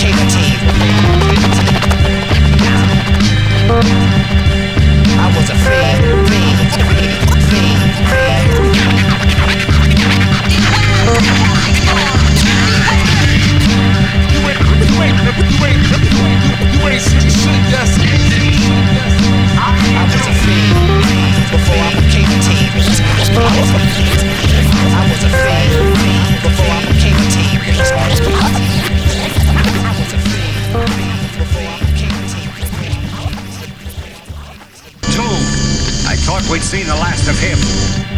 Jacob Team. Thought we'd seen the last of him.